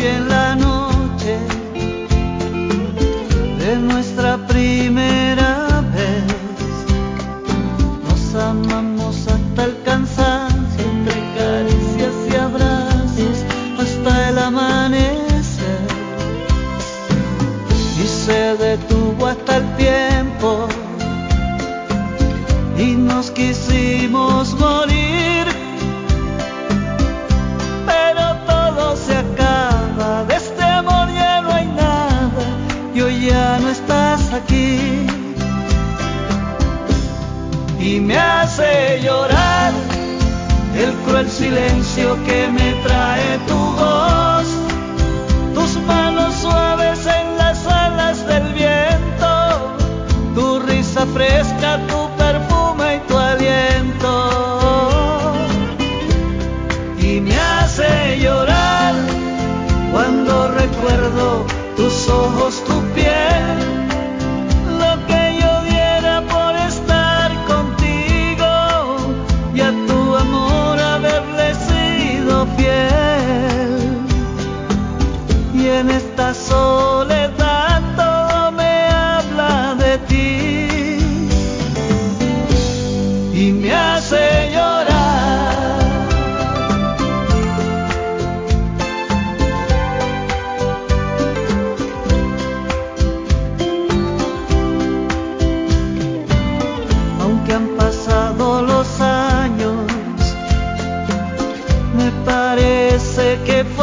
远。sé que